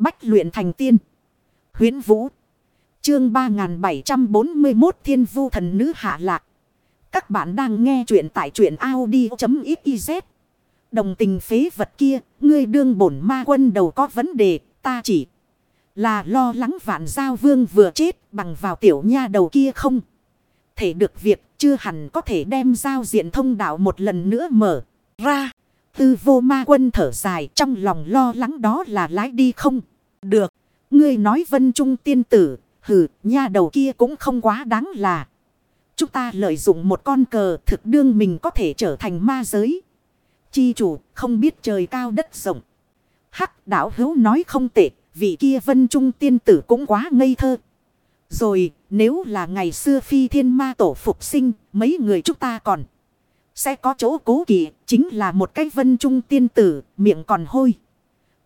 Bách luyện thành tiên. huyễn Vũ. Chương 3741 Thiên Vu Thần Nữ Hạ Lạc. Các bạn đang nghe truyện tại truyện Audi.xyz. Đồng tình phế vật kia, ngươi đương bổn ma quân đầu có vấn đề, ta chỉ là lo lắng vạn giao vương vừa chết bằng vào tiểu nha đầu kia không. Thể được việc chưa hẳn có thể đem giao diện thông đạo một lần nữa mở ra. Tư vô ma quân thở dài trong lòng lo lắng đó là lái đi không. Được. Ngươi nói vân trung tiên tử. Hừ nha đầu kia cũng không quá đáng là. Chúng ta lợi dụng một con cờ thực đương mình có thể trở thành ma giới. Chi chủ không biết trời cao đất rộng. Hắc đảo hữu nói không tệ. Vị kia vân trung tiên tử cũng quá ngây thơ. Rồi nếu là ngày xưa phi thiên ma tổ phục sinh mấy người chúng ta còn. Sẽ có chỗ cố kỵ, chính là một cái vân trung tiên tử, miệng còn hôi.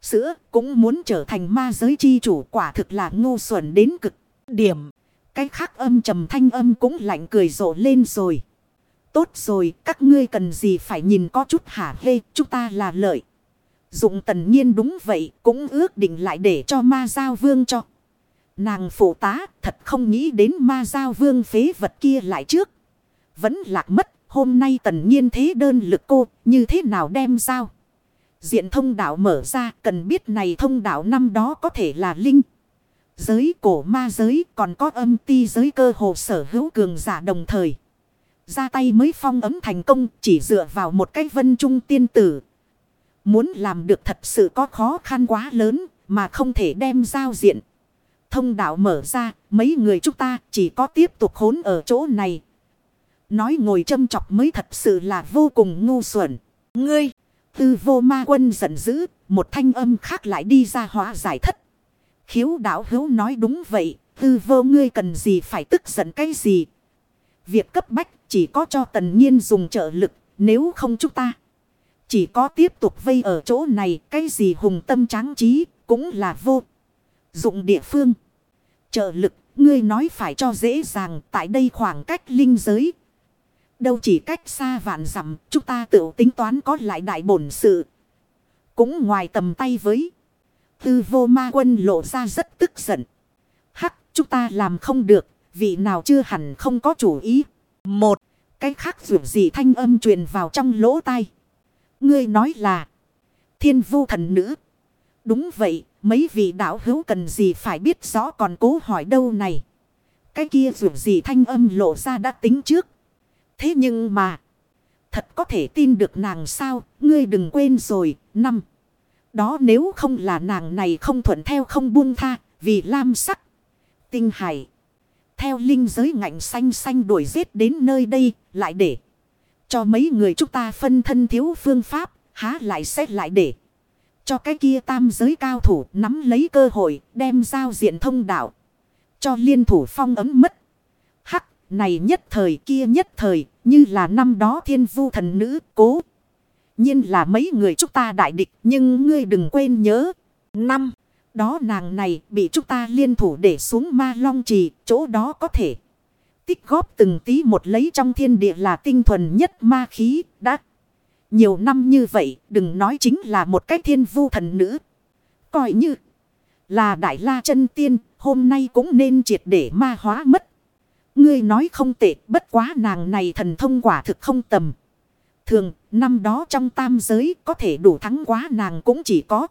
Sữa cũng muốn trở thành ma giới chi chủ quả thực là ngu xuẩn đến cực điểm. Cái khác âm trầm thanh âm cũng lạnh cười rộ lên rồi. Tốt rồi, các ngươi cần gì phải nhìn có chút hả hê, chúng ta là lợi. Dụng tần nhiên đúng vậy, cũng ước định lại để cho ma giao vương cho. Nàng phụ tá, thật không nghĩ đến ma giao vương phế vật kia lại trước. Vẫn lạc mất Hôm nay tần nhiên thế đơn lực cô, như thế nào đem giao? Diện thông đạo mở ra, cần biết này thông đạo năm đó có thể là linh. Giới cổ ma giới còn có âm ti giới cơ hồ sở hữu cường giả đồng thời. Ra tay mới phong ấm thành công chỉ dựa vào một cái vân trung tiên tử. Muốn làm được thật sự có khó khăn quá lớn mà không thể đem giao diện. Thông đạo mở ra mấy người chúng ta chỉ có tiếp tục khốn ở chỗ này Nói ngồi châm chọc mới thật sự là vô cùng ngu xuẩn. Ngươi, tư vô ma quân giận dữ, một thanh âm khác lại đi ra hóa giải thất. Khiếu đạo hữu nói đúng vậy, tư vô ngươi cần gì phải tức giận cái gì. Việc cấp bách chỉ có cho tần nhiên dùng trợ lực, nếu không chúng ta. Chỉ có tiếp tục vây ở chỗ này, cái gì hùng tâm tráng trí, cũng là vô. Dụng địa phương. Trợ lực, ngươi nói phải cho dễ dàng, tại đây khoảng cách linh giới, Đâu chỉ cách xa vạn dặm chúng ta tự tính toán có lại đại bổn sự. Cũng ngoài tầm tay với. Tư vô ma quân lộ ra rất tức giận. Hắc, chúng ta làm không được, vị nào chưa hẳn không có chủ ý. Một, cái khác dù gì thanh âm truyền vào trong lỗ tai. Ngươi nói là thiên vu thần nữ. Đúng vậy, mấy vị đạo hữu cần gì phải biết rõ còn cố hỏi đâu này. Cái kia dù gì thanh âm lộ ra đã tính trước. Thế nhưng mà. Thật có thể tin được nàng sao. Ngươi đừng quên rồi. Năm. Đó nếu không là nàng này không thuận theo không buông tha. Vì lam sắc. Tinh hải. Theo linh giới ngạnh xanh xanh đuổi giết đến nơi đây. Lại để. Cho mấy người chúng ta phân thân thiếu phương pháp. Há lại xét lại để. Cho cái kia tam giới cao thủ nắm lấy cơ hội, đem giao diện thông đạo. Cho liên thủ phong ấm mất. Này nhất thời kia nhất thời, như là năm đó thiên vu thần nữ cố. nhiên là mấy người chúng ta đại địch, nhưng ngươi đừng quên nhớ. Năm, đó nàng này bị chúng ta liên thủ để xuống ma long trì, chỗ đó có thể. Tích góp từng tí một lấy trong thiên địa là tinh thuần nhất ma khí, đã. Nhiều năm như vậy, đừng nói chính là một cái thiên vu thần nữ. Coi như là đại la chân tiên, hôm nay cũng nên triệt để ma hóa mất. Ngươi nói không tệ, bất quá nàng này thần thông quả thực không tầm. Thường, năm đó trong tam giới có thể đủ thắng quá nàng cũng chỉ có.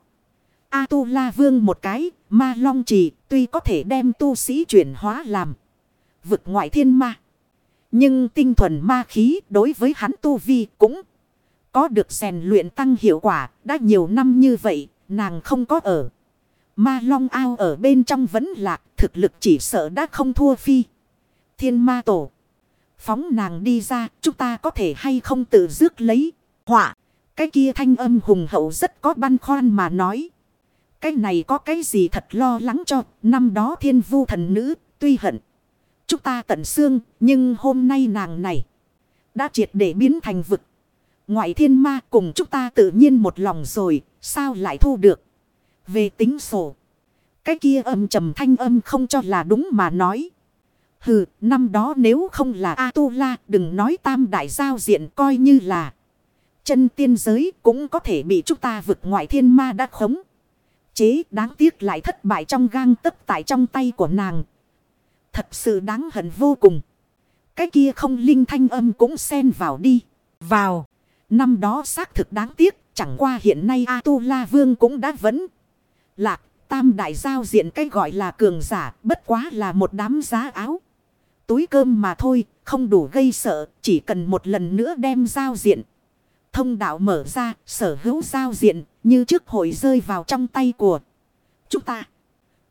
A-tu-la vương một cái, ma long trì, tuy có thể đem tu sĩ chuyển hóa làm vực ngoại thiên ma. Nhưng tinh thuần ma khí đối với hắn tu vi cũng có được rèn luyện tăng hiệu quả. Đã nhiều năm như vậy, nàng không có ở. Ma long ao ở bên trong vẫn lạc, thực lực chỉ sợ đã không thua phi thiên ma tổ. Phóng nàng đi ra, chúng ta có thể hay không tự rước lấy. Họa, cái kia thanh âm hùng hậu rất có băn khoăn mà nói. Cái này có cái gì thật lo lắng cho, năm đó thiên vu thần nữ, tuy hận. Chúng ta tận xương, nhưng hôm nay nàng này đã triệt để biến thành vực. Ngoại thiên ma cùng chúng ta tự nhiên một lòng rồi, sao lại thu được. Về tính sổ, cái kia âm trầm thanh âm không cho là đúng mà nói. Hừ, năm đó nếu không là A-tu-la, đừng nói tam đại giao diện coi như là chân tiên giới cũng có thể bị chúng ta vực ngoại thiên ma đã khống. chế đáng tiếc lại thất bại trong gang tấc tại trong tay của nàng. Thật sự đáng hận vô cùng. Cái kia không linh thanh âm cũng xen vào đi. Vào. Năm đó xác thực đáng tiếc. Chẳng qua hiện nay A-tu-la vương cũng đã vấn. Lạc. Tam đại giao diện cái gọi là cường giả. Bất quá là một đám giá áo. Túi cơm mà thôi. Không đủ gây sợ. Chỉ cần một lần nữa đem giao diện. Thông đạo mở ra. Sở hữu giao diện. Như trước hội rơi vào trong tay của chúng ta.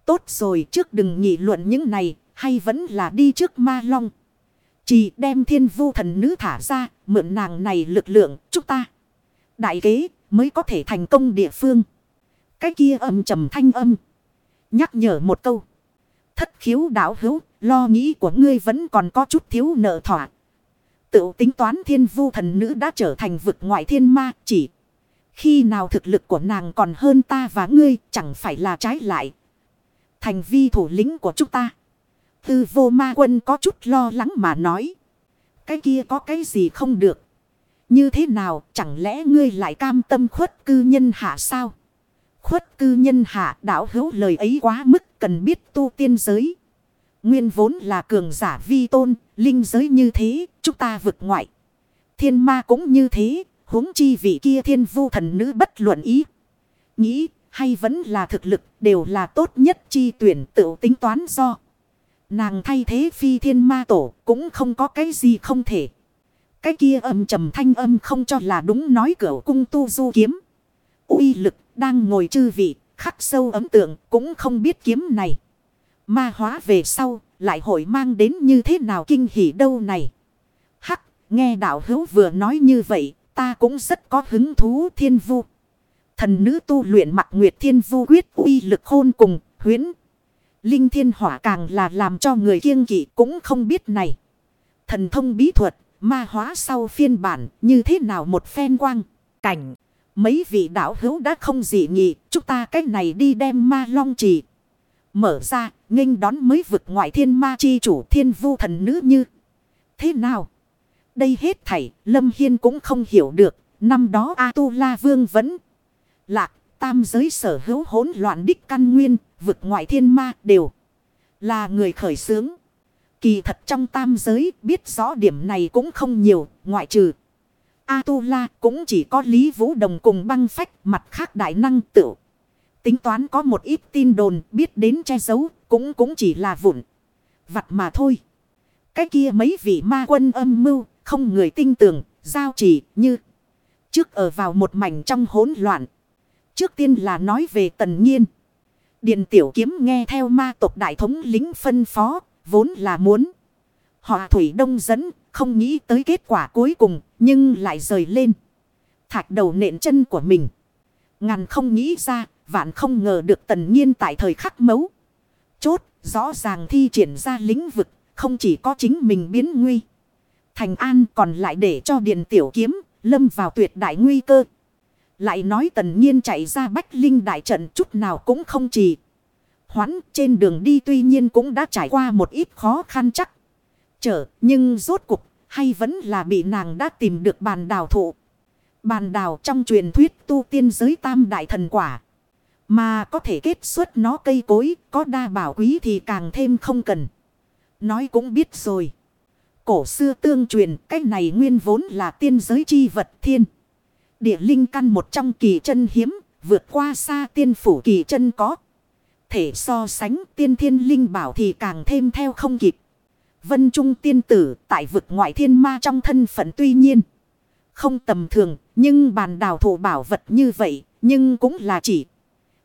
Tốt rồi trước đừng nghị luận những này. Hay vẫn là đi trước ma long. Chỉ đem thiên vu thần nữ thả ra, mượn nàng này lực lượng, chúng ta. Đại kế mới có thể thành công địa phương. Cái kia âm trầm thanh âm. Nhắc nhở một câu. Thất khiếu đảo hữu, lo nghĩ của ngươi vẫn còn có chút thiếu nợ thỏa. Tự tính toán thiên vu thần nữ đã trở thành vực ngoại thiên ma chỉ. Khi nào thực lực của nàng còn hơn ta và ngươi chẳng phải là trái lại. Thành vi thủ lĩnh của chúng ta. Tư vô ma quân có chút lo lắng mà nói. Cái kia có cái gì không được. Như thế nào chẳng lẽ ngươi lại cam tâm khuất cư nhân hạ sao? Khuất cư nhân hạ đảo hữu lời ấy quá mức cần biết tu tiên giới. Nguyên vốn là cường giả vi tôn, linh giới như thế, chúng ta vượt ngoại. Thiên ma cũng như thế, huống chi vị kia thiên vu thần nữ bất luận ý. Nghĩ hay vẫn là thực lực đều là tốt nhất chi tuyển tự tính toán do. Nàng thay thế phi thiên ma tổ cũng không có cái gì không thể. Cái kia âm trầm thanh âm không cho là đúng nói cửa cung tu du kiếm. uy lực đang ngồi chư vị khắc sâu ấm tượng cũng không biết kiếm này. Ma hóa về sau lại hội mang đến như thế nào kinh hỉ đâu này. Hắc nghe đạo hữu vừa nói như vậy ta cũng rất có hứng thú thiên vu. Thần nữ tu luyện mặt nguyệt thiên vu quyết uy lực khôn cùng huyến. Linh thiên hỏa càng là làm cho người kiêng kỵ cũng không biết này. Thần thông bí thuật, ma hóa sau phiên bản như thế nào một phen quang, cảnh. Mấy vị đạo hữu đã không dị nghị, chúng ta cách này đi đem ma long trì. Mở ra, nghênh đón mới vực ngoại thiên ma chi chủ thiên vu thần nữ như. Thế nào? Đây hết thảy, Lâm Hiên cũng không hiểu được, năm đó A-tu-la vương vẫn lạc tam giới sở hữu hỗn loạn đích căn nguyên, vực ngoại thiên ma đều là người khởi xướng. Kỳ thật trong tam giới biết rõ điểm này cũng không nhiều, ngoại trừ. A-tu-la cũng chỉ có Lý Vũ Đồng cùng băng phách mặt khác đại năng tự. Tính toán có một ít tin đồn biết đến che giấu cũng cũng chỉ là vụn. Vặt mà thôi. Cái kia mấy vị ma quân âm mưu không người tin tưởng giao chỉ như. Trước ở vào một mảnh trong hỗn loạn. Trước tiên là nói về tần nhiên. Điện tiểu kiếm nghe theo ma tộc đại thống lính phân phó, vốn là muốn. Họ thủy đông dẫn, không nghĩ tới kết quả cuối cùng, nhưng lại rời lên. Thạch đầu nện chân của mình. Ngàn không nghĩ ra, vạn không ngờ được tần nhiên tại thời khắc mấu. Chốt, rõ ràng thi triển ra lĩnh vực, không chỉ có chính mình biến nguy. Thành an còn lại để cho điện tiểu kiếm, lâm vào tuyệt đại nguy cơ. Lại nói tần nhiên chạy ra bách linh đại trận chút nào cũng không trì. Hoãn trên đường đi tuy nhiên cũng đã trải qua một ít khó khăn chắc. Trở nhưng rốt cục hay vẫn là bị nàng đã tìm được bàn đào thụ. Bàn đào trong truyền thuyết tu tiên giới tam đại thần quả. Mà có thể kết xuất nó cây cối có đa bảo quý thì càng thêm không cần. Nói cũng biết rồi. Cổ xưa tương truyền cái này nguyên vốn là tiên giới chi vật thiên địa linh căn một trong kỳ chân hiếm, vượt qua xa tiên phủ kỳ chân có. Thể so sánh tiên thiên linh bảo thì càng thêm theo không kịp. Vân Trung tiên tử tại vực ngoại thiên ma trong thân phận tuy nhiên. Không tầm thường, nhưng bàn đào thổ bảo vật như vậy, nhưng cũng là chỉ.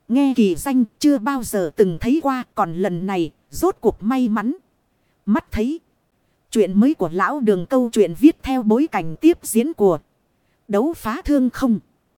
Nghe kỳ danh chưa bao giờ từng thấy qua, còn lần này, rốt cuộc may mắn. Mắt thấy. Chuyện mới của lão đường câu chuyện viết theo bối cảnh tiếp diễn của đấu phá thương không.